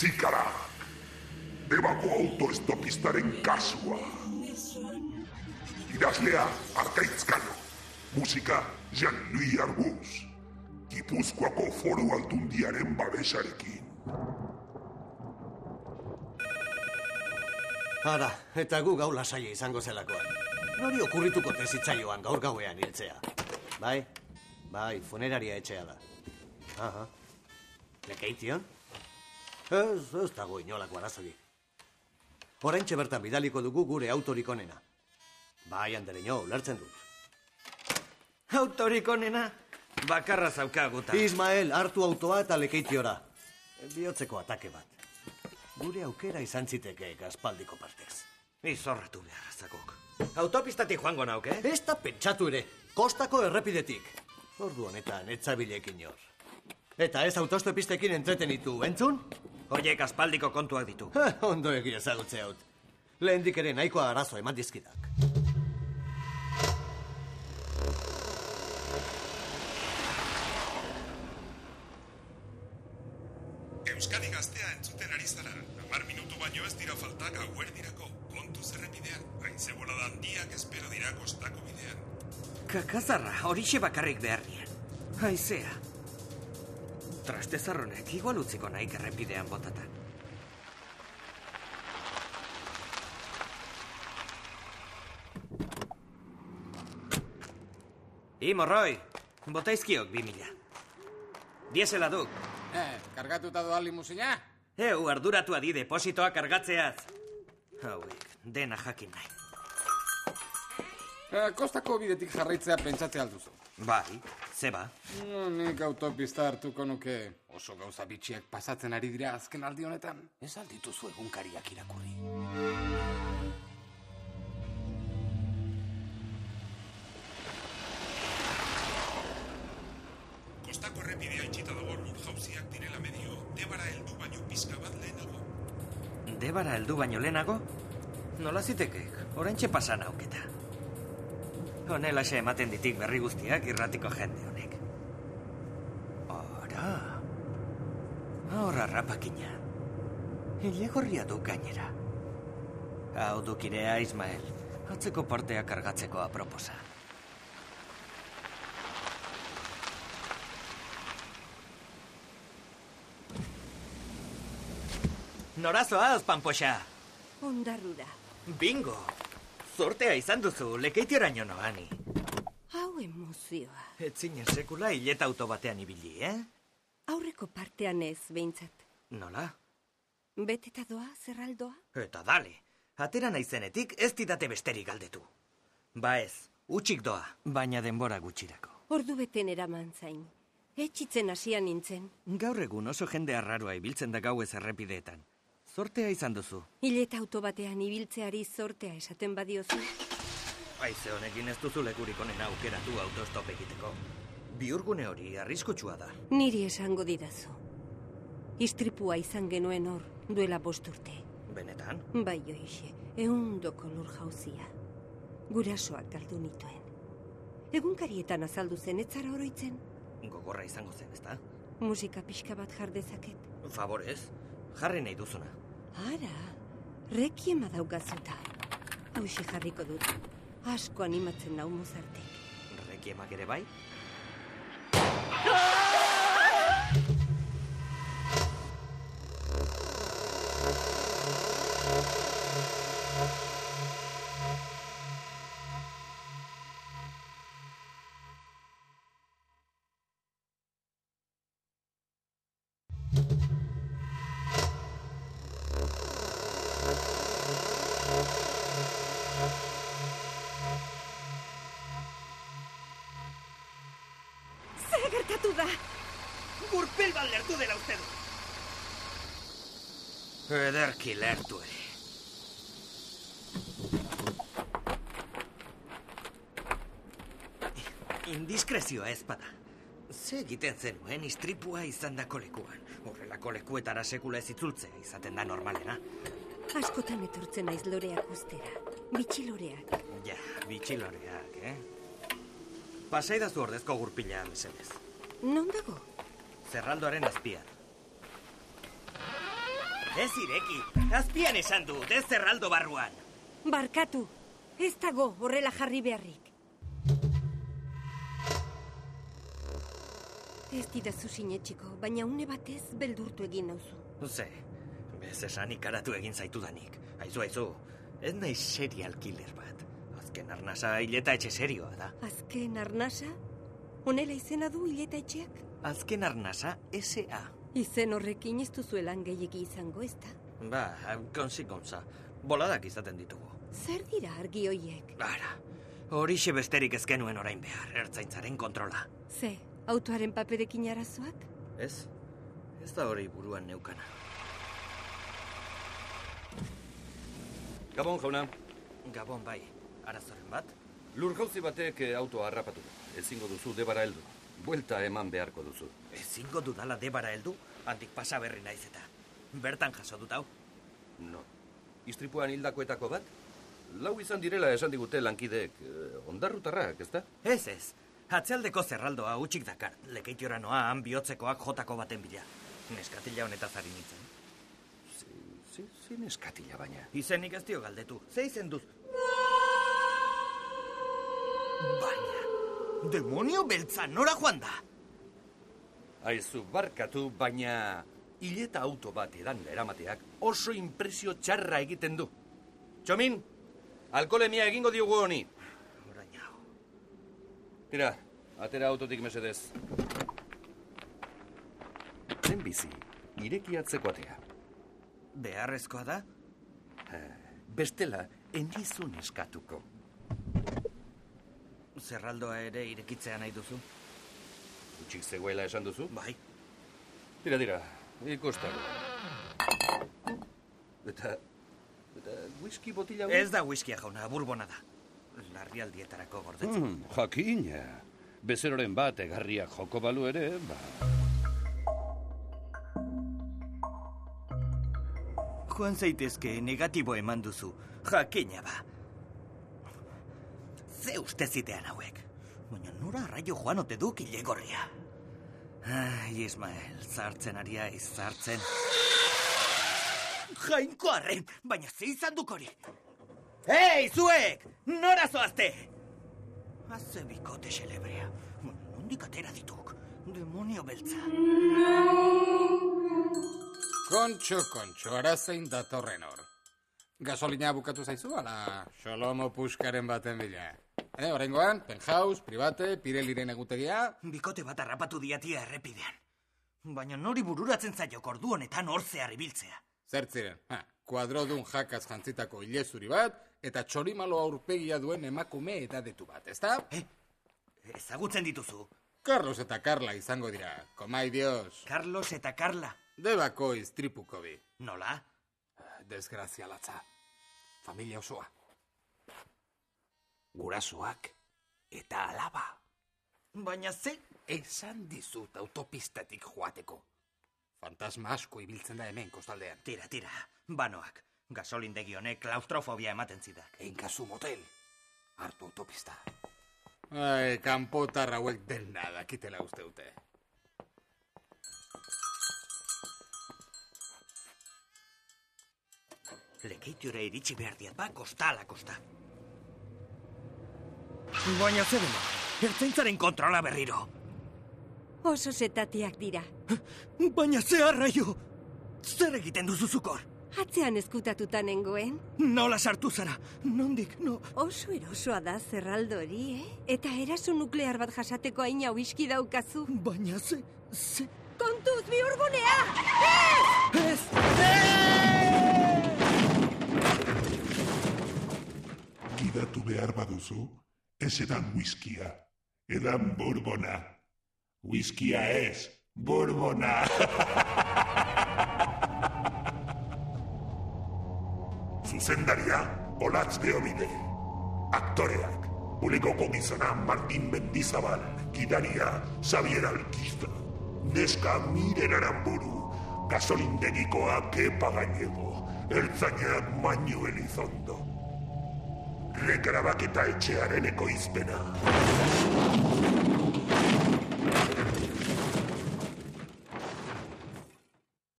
Zikara! Debako autoestopistaren kasua! Idazlea, Arkaitzkano. Musika, Jean-Louis Arbuz. Gipuzkoako foru aldundiaren babesarekin. Ara, eta gu gau lasaia izango zelakoan. Nori okurrituko tezitzaioan gaur gauean hiltzea. Bai, bai, funeraria etxea da. Aha. Lekeition? Ez, ez dago inolako arazorik. Horentxe bertan bidaliko dugu gure autorik onena. Bai, andereño, ulertzen dut. Autorik onena, bakarra zaukaguta. Ismael, hartu autoa eta lekeitiora. Biotzeko atake bat. Gure aukera izan zitekeek aspaldiko partez. Izorratu behar zakok. Autopistatik joango nauk, eh? Ez da pentsatu ere, kostako errepidetik. Ordu honetan, etzabilekin jor. Eta ez autostopistekin entretenitu, entzun? Hoiek aspaldiko kontuak ditu. Ha, ondo egin ezagutze haut. Lehendik ere nahikoa arazo eman dizkidak. Euskadi gaztea entzuten ari zara. Hamar minutu baino ez dira falta gauer dirako. Kontu zerrepidean. Hain zebola da handiak espero dira kostako bidean. Kakazarra, horixe bakarrik behar nien. Haizea. Traste zarronek, igual utziko nahi errepidean botatan. I, morroi, botaizkiok bi mila. Diesela duk. Eh, kargatuta doa limusina? Eu, arduratu adi depositoa kargatzeaz. Hauek, dena jakin nahi. Eh, kostako bidetik jarraitzea pentsatze alduzu. Bai, zeba. No, nik autopista hartuko nuke oso gauza bitxiak pasatzen ari dira azken aldi honetan. Ez aldituzu egunkariak irakurri. Kostako errepidea itxita dago lur jauziak direla medio, debara heldu baino pizka bat lehenago. Debara heldu baino lehenago? Nola zitekek, oraintxe pasan auketa. Honelaxe ematen ditik berri guztiak irratiko jende honek. Ora. Horra rapakina. Hile gorria du gainera. Hau dukirea, Ismael. Atzeko portea kargatzeko aproposa. Norazoaz, panpoxa! Ondarrura. Bingo! Zortea izan duzu, lekeitioraino noani. Hau emozioa. Etzinen sekula hileta auto batean ibili, eh? Aurreko partean ez, behintzat. Nola? Beteta doa, zerraldoa? Eta dale, atera naizenetik ez didate besterik galdetu. Ba ez, utxik doa, baina denbora gutxirako. Ordu beten eraman zain. Etxitzen hasian nintzen. Gaur egun oso jende arraroa ibiltzen da gauez errepideetan. Zortea izan duzu. Hileta auto batean ibiltzeari zortea esaten badiozu. Aize honekin ez duzu lekurik onena aukeratu autostop egiteko. Biurgune hori arriskutsua da. Niri esango didazu. Istripua izan genuen hor, duela bost urte. Benetan? Bai joixe, eundoko lur jauzia. Gurasoak galdu nituen. Egunkarietan azaldu zen, etzara oroitzen. Gogorra izango zen, ezta? Musika pixka bat jar dezaket. Favorez, jarri nahi duzuna. Ara, rekiema daugazuta. Hauxe jarriko dut. Asko animatzen nau mozartek. Rekiemak ere bai? Zer Bat lertu dela uste du. Ederki lertu ere. Indiskrezioa ez bada. Ze egiten zenuen istripua izan da kolekuan. Horrelako lekuetara sekula ez itzultzea izaten da normalena. Askotan etortzen naiz loreak ustera. Bitxiloreak. Ja, bitxiloreak, eh? Pasaidazu ordezko gurpila, mesedez. Non dago? Zerraldoaren azpian. Ez ireki, azpian esan dut, ez zerraldo barruan. Barkatu, ez dago horrela jarri beharrik. Ez didazu sinetxiko, baina une batez beldurtu egin nauzu. Ze, bez esan ikaratu egin zaitudanik. Aizu, aizu, ez nahi serial killer bat. Azken arnasa hileta etxe serioa da. Azken arnasa? Honela izena du hileta etxeak? Azken arnasa S.A. Izen horrekin ez duzuelan gehiegi izango ez da? Ba, konzi kontza, boladak izaten ditugu. Zer dira argi hoiek? Ara, horixe besterik ez genuen orain behar, ertzaintzaren kontrola. Ze, autoaren paperekin arazoak? Ez? Ez da hori buruan neukana. Gabon, jauna. Gabon bai, arazoren bat? Lurjauzi batek eh, autoa harrapatu. Ezingo duzu debara heldu. Buelta eman beharko duzu. Ezingo dudala debara heldu, handik pasa berri naiz eta. Bertan jaso dut hau. No. Istripuan hildakoetako bat? Lau izan direla esan digute lankideek. Eh, ondarrutarrak, ez da? Ez ez, atzealdeko zerraldoa utxik dakar. Lekeitiora noa han bihotzekoak jotako baten bila. Neskatila honetaz ari nintzen. Zi, zin eskatila baina. Izenik ez dio galdetu. Ze izen duz? Baina, demonio beltza nora joan da? Aizu, barkatu, baina hileta auto bat edan eramateak oso impresio txarra egiten du. Txomin, alkolemia egingo diogu honi. Orain hau. Tira, atera autotik mesedez. Zen bizi, irekiatzeko atea. Beharrezkoa da? Bestela, enizun eskatuko. Zerraldoa ere irekitzea nahi duzu? Utxik zegoela esan duzu? Bai. Tira, tira, ikustako. Eta, eta whisky botila? Ez da whiskia jauna, burbona da. Larrialdietarako gordetzen. Mm, jakina. Bezeroren bat egarriak joko balu ere, ba... Joan zaitezke negatibo eman duzu. Jakina ba. Ze uste zitean hauek. Baina nora arraio joan ote duk ilegorria. Ai, Ismael, zartzen aria izartzen. Jainko arren, baina ze izan duk hori. Hei, zuek! Nora zoazte! Haze bikote xelebrea. Nondik atera dituk? Demonio beltza. Kontxo, kontxo, arazein datorren hor. Gasolina bukatu zaizu, ala Xolomo puskaren baten bila. Eh, orengoan, penthouse, private, pireliren egutegia. Bikote bat harrapatu diatia errepidean. Baina nori bururatzen zaio ordu honetan hor zehar ibiltzea. Zertziren, ha, kuadrodun jakaz jantzitako ilezuri bat, eta txorimalo aurpegia duen emakume edadetu bat, ezta? Eh, ezagutzen dituzu. Carlos eta Carla izango dira, komai dios. Carlos eta Carla. Debako iztripuko bi. Nola? Desgrazia latza. Familia osoa. Gurasoak eta alaba. Baina ze? Esan dizut autopistatik joateko. Fantasma asko ibiltzen da hemen kostaldean. Tira, tira. Banoak. Gasolindegi honek klaustrofobia ematen zidak. Egin kasu motel. Hartu autopista. Ai, kanpotar hauek dena dakitela uste dute. Lekeitiora iritsi behar diat ba, kosta ala kosta. Baina ze dena, ertzaintzaren kontrola berriro. Oso setatiak dira. Baina ze arraio! Zer egiten duzu zukor? Atzean eskutatuta nengoen. Nola sartu zara? Nondik, no... Oso erosoa da zerraldo hori, eh? Eta eraso nuklear bat jasateko haina whisky daukazu. Baina ze... ze... Kontuz, bihurgunea! Ez! Ez! Gidatu behar baduzu, ez edan whiskia, edan borbona. Whiskia ez, borbona. Zuzendaria, Olatz Beobide. Aktoreak, Bulegoko gizona Martin Mendizabal, gidaria Xavier Alkista. Neska miren aramburu, gasolindegikoa kepa gainego, ertzainak maño elizondo. Regrabaketa etxearen ekoizpena.